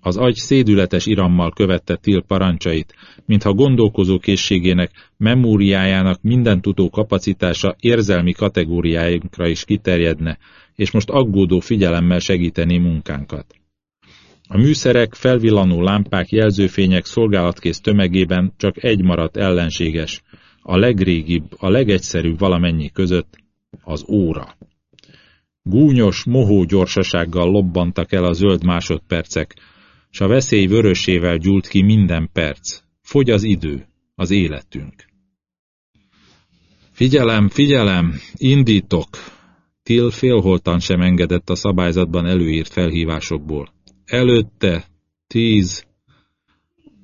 A: Az agy szédületes irammal követte Till parancsait, mintha gondolkozó készségének, memóriájának minden tudó kapacitása érzelmi kategóriáinkra is kiterjedne, és most aggódó figyelemmel segíteni munkánkat. A műszerek, felvillanó lámpák, jelzőfények szolgálatkész tömegében csak egy maradt ellenséges, a legrégibb, a legegyszerűbb valamennyi között, az óra. Gúnyos, mohó gyorsasággal lobbantak el a zöld másodpercek, s a veszély vörösével gyúlt ki minden perc. Fogy az idő, az életünk. Figyelem, figyelem, indítok! Till félholtan sem engedett a szabályzatban előírt felhívásokból. Előtte, tíz...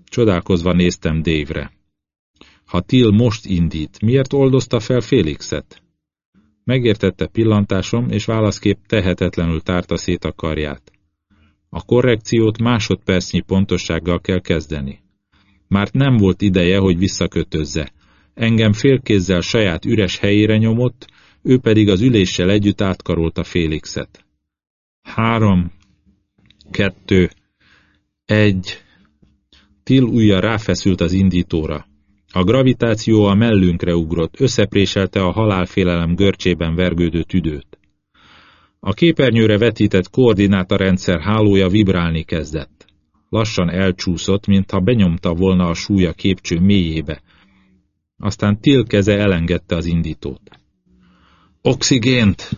A: Csodálkozva néztem Dévre. Ha Till most indít, miért oldozta fel Félixet? Megértette pillantásom, és válaszkép tehetetlenül tárta szét a karját. A korrekciót másodpercnyi pontossággal kell kezdeni. Már nem volt ideje, hogy visszakötözze. Engem félkézzel saját üres helyére nyomott, ő pedig az üléssel együtt átkarolta Félixet. Három, kettő, egy. Till ujja ráfeszült az indítóra. A gravitáció a mellünkre ugrott, összepréselte a halálfélelem görcsében vergődő tüdőt. A képernyőre vetített koordinátarendszer hálója vibrálni kezdett. Lassan elcsúszott, mintha benyomta volna a súlya képcső mélyébe. Aztán Till keze elengedte az indítót. Oxigént!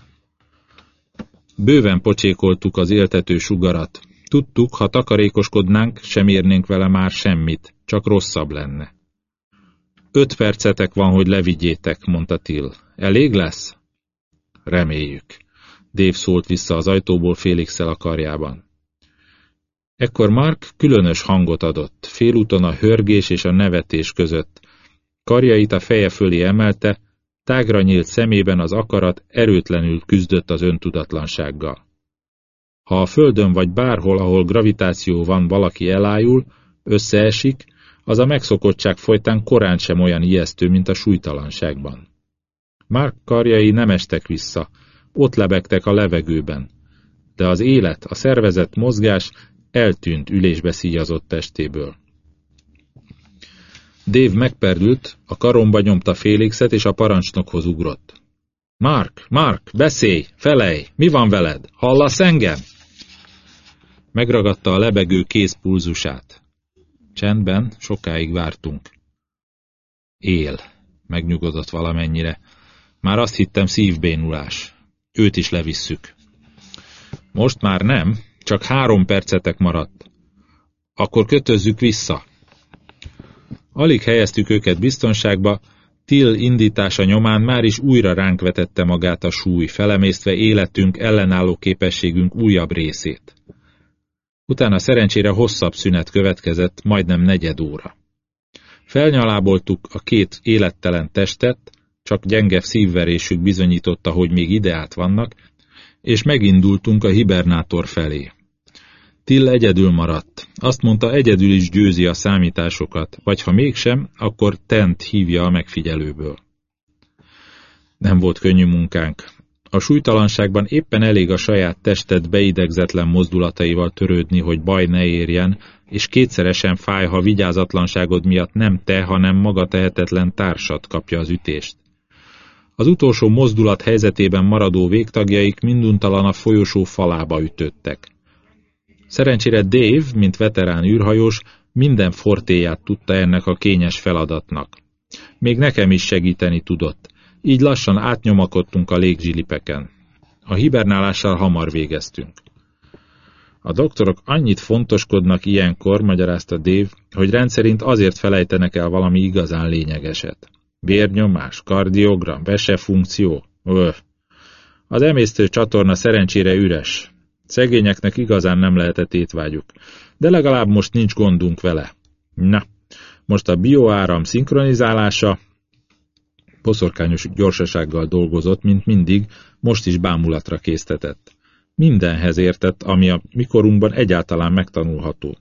A: Bőven pocsékoltuk az éltető sugarat. Tudtuk, ha takarékoskodnánk, sem érnénk vele már semmit, csak rosszabb lenne. Öt percetek van, hogy levigyétek, mondta Till. Elég lesz? Reméljük. Dave szólt vissza az ajtóból Félixel a karjában. Ekkor Mark különös hangot adott, félúton a hörgés és a nevetés között. Karjait a feje fölé emelte, tágra nyílt szemében az akarat erőtlenül küzdött az öntudatlansággal. Ha a földön vagy bárhol, ahol gravitáció van, valaki elájul, összeesik, az a megszokottság folytán korán sem olyan ijesztő, mint a súlytalanságban. Mark karjai nem estek vissza, ott lebegtek a levegőben, de az élet, a szervezett mozgás eltűnt ülésbe szíjazott testéből. Dave megperdült, a karomba nyomta Félixet, és a parancsnokhoz ugrott. Mark, Mark, beszélj, felej, mi van veled? Hallasz engem? Megragadta a lebegő kéz pulzusát. Csendben sokáig vártunk. Él, megnyugodott valamennyire. Már azt hittem szívbénulás. Őt is levisszük. Most már nem, csak három percetek maradt. Akkor kötözzük vissza. Alig helyeztük őket biztonságba, Till indítása nyomán már is újra ránk vetette magát a súly, felemésztve életünk, ellenálló képességünk újabb részét. Utána szerencsére hosszabb szünet következett, majdnem negyed óra. Felnyaláboltuk a két élettelen testet, csak gyenge szívverésük bizonyította, hogy még ideát vannak, és megindultunk a hibernátor felé. Till egyedül maradt. Azt mondta, egyedül is győzi a számításokat, vagy ha mégsem, akkor Tent hívja a megfigyelőből. Nem volt könnyű munkánk. A súlytalanságban éppen elég a saját tested beidegzetlen mozdulataival törődni, hogy baj ne érjen, és kétszeresen fáj, ha vigyázatlanságod miatt nem te, hanem maga tehetetlen társat kapja az ütést. Az utolsó mozdulat helyzetében maradó végtagjaik minduntalan a folyosó falába ütöttek. Szerencsére Dave, mint veterán űrhajós, minden fortéját tudta ennek a kényes feladatnak. Még nekem is segíteni tudott, így lassan átnyomakodtunk a légzsilipeken. A hibernálással hamar végeztünk. A doktorok annyit fontoskodnak ilyenkor, magyarázta Dave, hogy rendszerint azért felejtenek el valami igazán lényegeset. Vérnyomás, kardiogram, vesefunkció. Öh. Az emésztő csatorna szerencsére üres. Szegényeknek igazán nem lehetett étvágyuk, de legalább most nincs gondunk vele. Na, most a bioáram szinkronizálása, poszorkányos gyorsasággal dolgozott, mint mindig, most is bámulatra késztetett. Mindenhez értett, ami a mikorunkban egyáltalán megtanulható.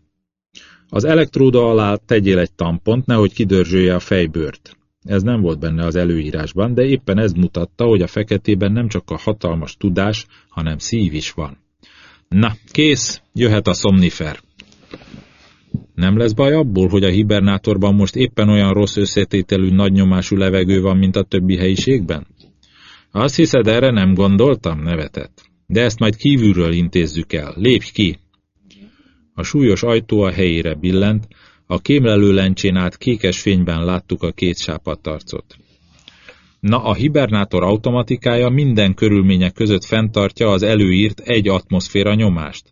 A: Az elektróda alá tegyél egy tampont, nehogy kidörzsölje a fejbőrt. Ez nem volt benne az előírásban, de éppen ez mutatta, hogy a feketében nem csak a hatalmas tudás, hanem szív is van. Na, kész, jöhet a szomnifer. Nem lesz baj abból, hogy a hibernátorban most éppen olyan rossz összetételű nagynyomású levegő van, mint a többi helyiségben? Azt hiszed, erre nem gondoltam, nevetett. De ezt majd kívülről intézzük el. Lépj ki! A súlyos ajtó a helyére billent, a kémlelő lencsén át kékes fényben láttuk a két sápadtarcot. Na, a hibernátor automatikája minden körülmények között fenntartja az előírt egy atmoszféra nyomást.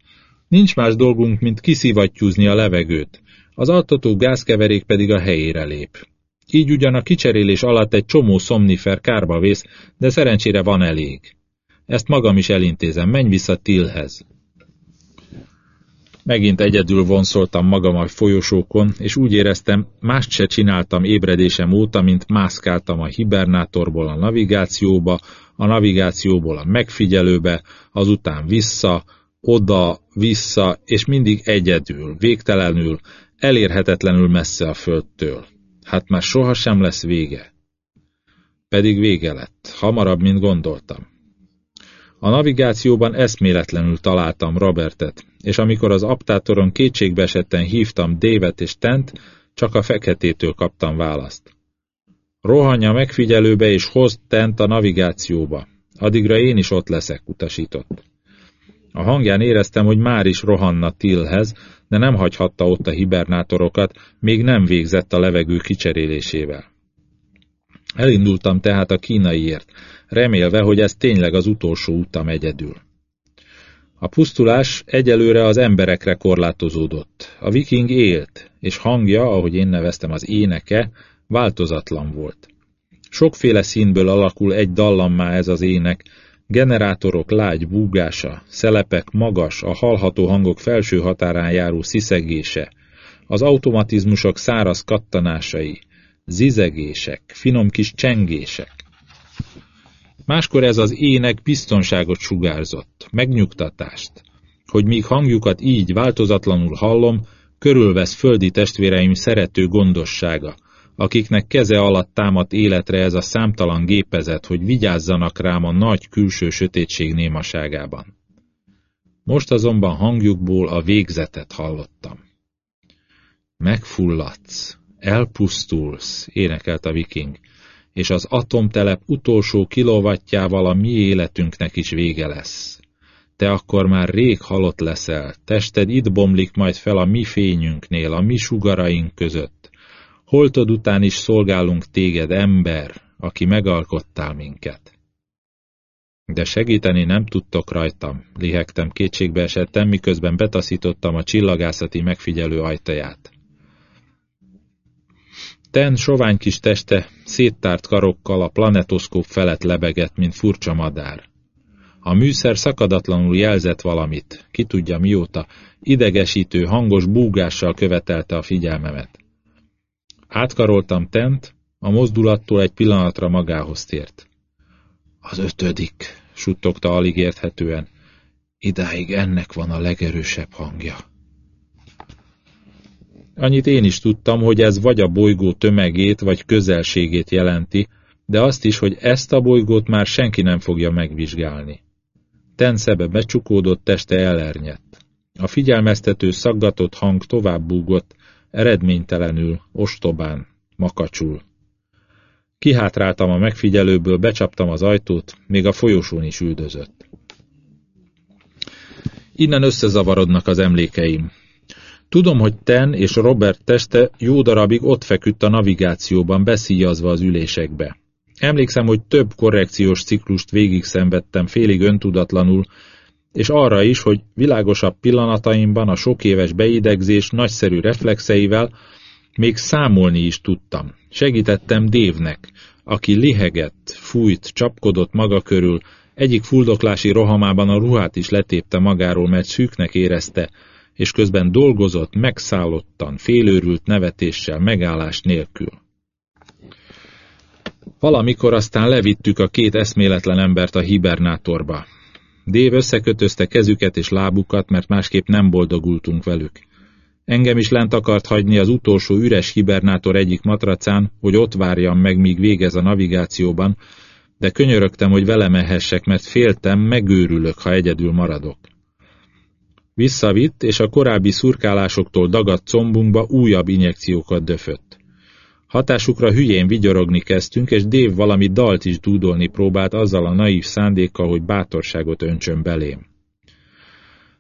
A: Nincs más dolgunk, mint kiszivattyúzni a levegőt, az altató gázkeverék pedig a helyére lép. Így ugyan a kicserélés alatt egy csomó szomnifer kárba vész, de szerencsére van elég. Ezt magam is elintézem, menj vissza Tilhez. Megint egyedül vonszoltam magam a folyosókon, és úgy éreztem, mást se csináltam ébredésem óta, mint mászkáltam a hibernátorból a navigációba, a navigációból a megfigyelőbe, azután vissza, oda, vissza, és mindig egyedül, végtelenül, elérhetetlenül messze a földtől. Hát már sohasem lesz vége. Pedig vége lett, hamarabb, mint gondoltam. A navigációban eszméletlenül találtam Robertet, és amikor az aptátoron kétségbeesetten hívtam Davet és Tent, csak a feketétől kaptam választ. Rohanja megfigyelőbe és hozd Tent a navigációba. Addigra én is ott leszek, utasított. A hangján éreztem, hogy már is rohanna Tillhez, de nem hagyhatta ott a hibernátorokat, még nem végzett a levegő kicserélésével. Elindultam tehát a kínaiért, remélve, hogy ez tényleg az utolsó utam egyedül. A pusztulás egyelőre az emberekre korlátozódott. A viking élt, és hangja, ahogy én neveztem az éneke, változatlan volt. Sokféle színből alakul egy dallammá ez az ének, generátorok lágy búgása, szelepek magas, a hallható hangok felső határán járó sziszegése, az automatizmusok száraz kattanásai, zizegések, finom kis csengések. Máskor ez az ének biztonságot sugárzott, megnyugtatást, hogy míg hangjukat így változatlanul hallom, körülvesz földi testvéreim szerető gondossága, akiknek keze alatt támadt életre ez a számtalan gépezet, hogy vigyázzanak rám a nagy külső sötétség némaságában. Most azonban hangjukból a végzetet hallottam. Megfulladsz, elpusztulsz, énekelt a viking, és az atomtelep utolsó kilovatjával a mi életünknek is vége lesz. Te akkor már rég halott leszel, tested itt bomlik majd fel a mi fényünknél, a mi sugaraink között. Holtod után is szolgálunk téged, ember, aki megalkottál minket. De segíteni nem tudtok rajtam, lihegtem kétségbe esettem, miközben betaszítottam a csillagászati megfigyelő ajtaját. Ten sovány kis teste széttárt karokkal a planetoszkóp felett lebegett, mint furcsa madár. A műszer szakadatlanul jelzett valamit, ki tudja mióta, idegesítő, hangos búgással követelte a figyelmemet. Átkaroltam Tent, a mozdulattól egy pillanatra magához tért. Az ötödik, suttogta alig érthetően. Idáig ennek van a legerősebb hangja. Annyit én is tudtam, hogy ez vagy a bolygó tömegét, vagy közelségét jelenti, de azt is, hogy ezt a bolygót már senki nem fogja megvizsgálni. Tenszebe becsukódott teste elernyett. A figyelmeztető szaggatott hang tovább búgott, eredménytelenül, ostobán, makacsul. Kihátráltam a megfigyelőből, becsaptam az ajtót, még a folyosón is üldözött. Innen összezavarodnak az emlékeim. Tudom, hogy Ten és Robert teste jó darabig ott feküdt a navigációban, beszíjazva az ülésekbe. Emlékszem, hogy több korrekciós ciklust végig szenvedtem félig öntudatlanul, és arra is, hogy világosabb pillanataimban a sok éves beidegzés nagyszerű reflexeivel még számolni is tudtam. Segítettem Dévnek, aki lihegett, fújt, csapkodott maga körül, egyik fuldoklási rohamában a ruhát is letépte magáról, mert szűknek érezte, és közben dolgozott megszállottan, félőrült nevetéssel, megállás nélkül. Valamikor aztán levittük a két eszméletlen embert a hibernátorba. Dév összekötözte kezüket és lábukat, mert másképp nem boldogultunk velük. Engem is lent akart hagyni az utolsó üres hibernátor egyik matracán, hogy ott várjam meg, míg végez a navigációban, de könyörögtem, hogy vele mehessek, mert féltem, megőrülök, ha egyedül maradok. Visszavitt, és a korábbi szurkálásoktól dagadt combunkba újabb injekciókat döfött. Hatásukra hülyén vigyorogni kezdtünk, és Dév valami dalt is dúdolni próbált azzal a naív szándékkal, hogy bátorságot öntsön belém.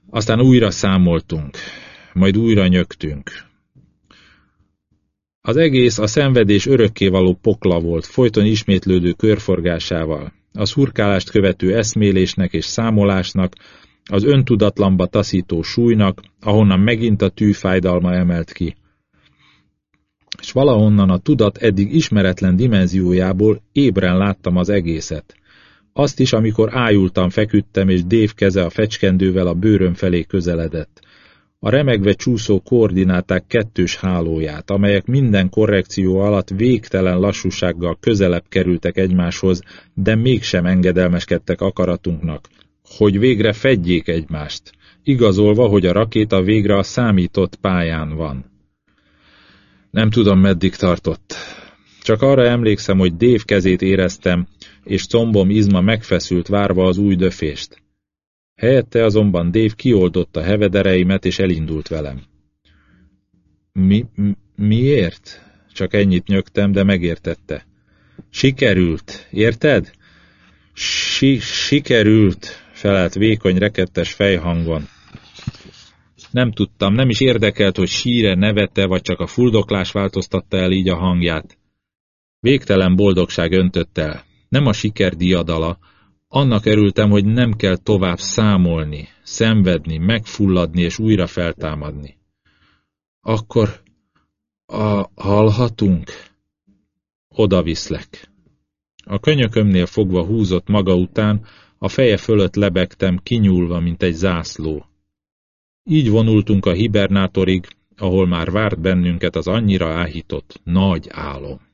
A: Aztán újra számoltunk, majd újra nyögtünk. Az egész a szenvedés örökkévaló pokla volt, folyton ismétlődő körforgásával, a szurkálást követő eszmélésnek és számolásnak, az öntudatlanba taszító súlynak, ahonnan megint a tűfájdalma emelt ki. És valahonnan a tudat eddig ismeretlen dimenziójából ébren láttam az egészet. Azt is, amikor ájultam, feküdtem, és Dév keze a fecskendővel a bőröm felé közeledett. A remegve csúszó koordináták kettős hálóját, amelyek minden korrekció alatt végtelen lassúsággal közelebb kerültek egymáshoz, de mégsem engedelmeskedtek akaratunknak, hogy végre fedjék egymást, igazolva, hogy a rakéta végre a számított pályán van. Nem tudom, meddig tartott. Csak arra emlékszem, hogy Dév kezét éreztem, és combom izma megfeszült várva az új döfést. Helyette azonban Dave kioldotta hevedereimet, és elindult velem. Mi, miért? Csak ennyit nyögtem, de megértette. Sikerült, érted? Si sikerült, felelt vékony, rekettes fejhangon. Nem tudtam, nem is érdekelt, hogy síre, nevete, vagy csak a fuldoklás változtatta el így a hangját. Végtelen boldogság öntött el. Nem a siker diadala, annak örültem, hogy nem kell tovább számolni, szenvedni, megfulladni és újra feltámadni. Akkor a hallhatunk? Oda viszlek. A könyökömnél fogva húzott maga után, a feje fölött lebegtem, kinyúlva, mint egy zászló. Így vonultunk a hibernátorig, ahol már várt bennünket az annyira áhított nagy álom.